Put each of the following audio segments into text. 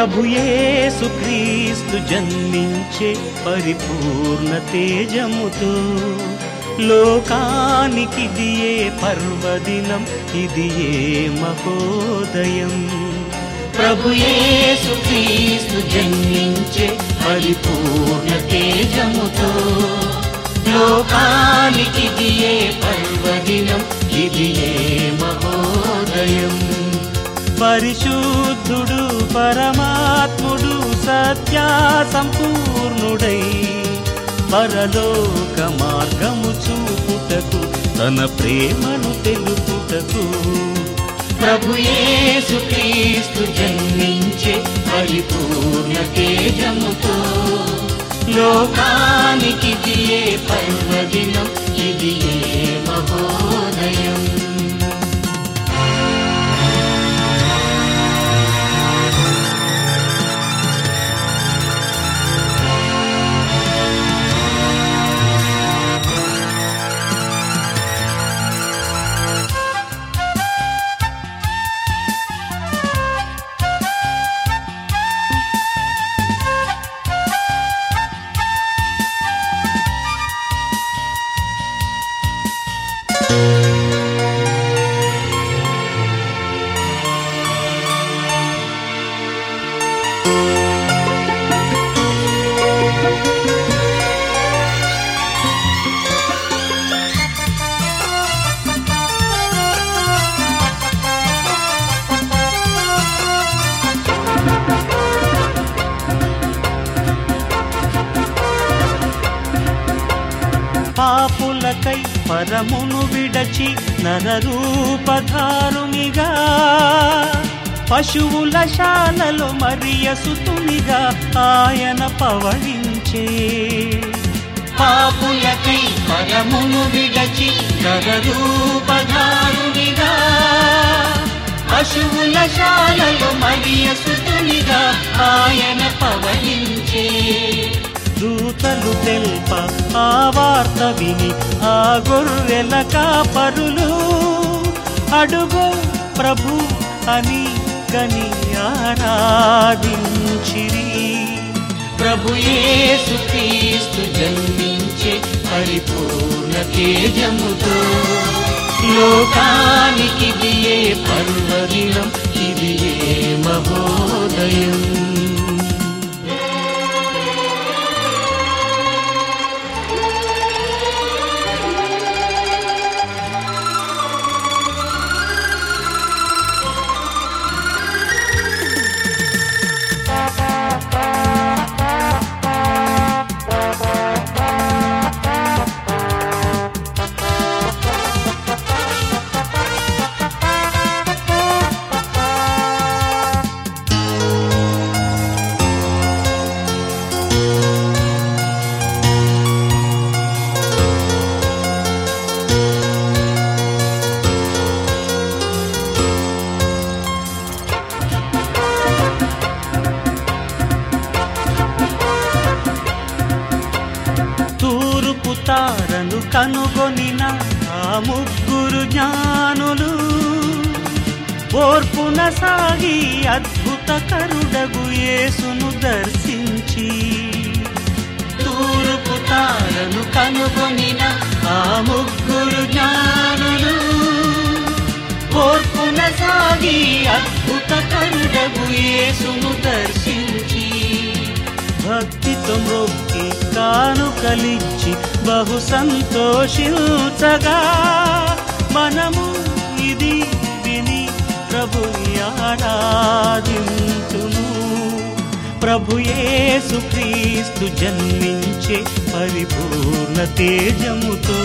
ప్రభుయేసు క్రీస్తు జన్మించే పరిపూర్ణ తేజముతో లోకానికి దియే పర్వదినం ఇది ఏ మహోదయం. ప్రభుయేసు క్రీస్తు జన్మించే పరిపూర్ణ తేజముతో లోకానికి దియే పర్వదినం ఇది ఏ పరిశుద్ధుడు పరమాత్ముడు సత్యా సంపూర్ణుడై పరలోక మార్గము చూపుటకు తన ప్రేమను తెలుపుటకు. ప్రభుయేసు క్రీస్తు జన్మించే పరిపూర్ణ తేజముతో లోకానికి దియే పర్వదినం పాపులకై పరమును విడచి నరరూపధారునిగా. పశువుల శాలలో మరియసుతునిగా ఆయన పవళించే పాపులకై పరమును విడచి నరరూపధారునిగా. పశువుల శాలలో మరియసుతునిగా ఆయన పవళించే దూతలు తెల్ప ఆ వార్త విని ఆ గొర్రెల కాపరులు. అడుగు ప్రభు అని గని ఆరాధించిరి. ప్రభు యేసు క్రీస్తు జన్మించే పరిపూర్ణ తేజముతో లోకానికి దియే పర్వదినం ఇది ఏ మహోదయం? తూర్పు తారను కనుగొనిన ఆ ముగ్గురు జ్ఞానులు. ఓర్పున సాగి అద్భుత కరుడగు యేసును దర్శించి. తూర్పు తారను కనుగొనిన ఆ ముగ్గురు జ్ఞానులు. ఓర్పున సాగి అద్భుత కరుడగు యేసును దర్శించి. భక్తితో మొక్కి కానుకలిచ్చి బహు సంతోషించగా. మనము ఇది విని ప్రభు ఆరాధించును ప్రభు యేసు క్రీస్తు జన్మించే పరిపూర్ణ తేజముతో.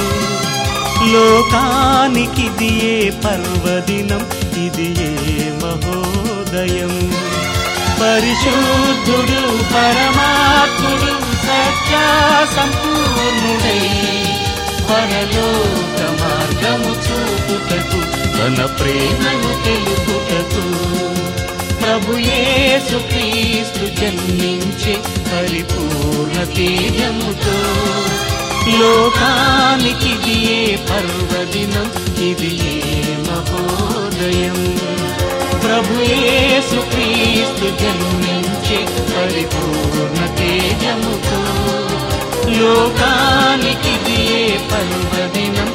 లోకానికి దియే ఏ పర్వదినం ఇది ఏ మహోదయం. పరిశుద్ధుడు పరమాత్ముడు సత్యా సంపూర్ణుడై పరలోక మార్గము చూపుటకు తన ప్రేమను తెలుపుటకు. ప్రభు క్రీస్తు జన్మించే పరిపూర్ణ తేజముతో. లోకానికి ఇది ఏ పర్వదినం ఇది ఏ మహోదయం. ప్రభు యేసు క్రీస్తు నుంచి పరిపూర్ణ తేజముతో లోకానికి దియే పర్వదినం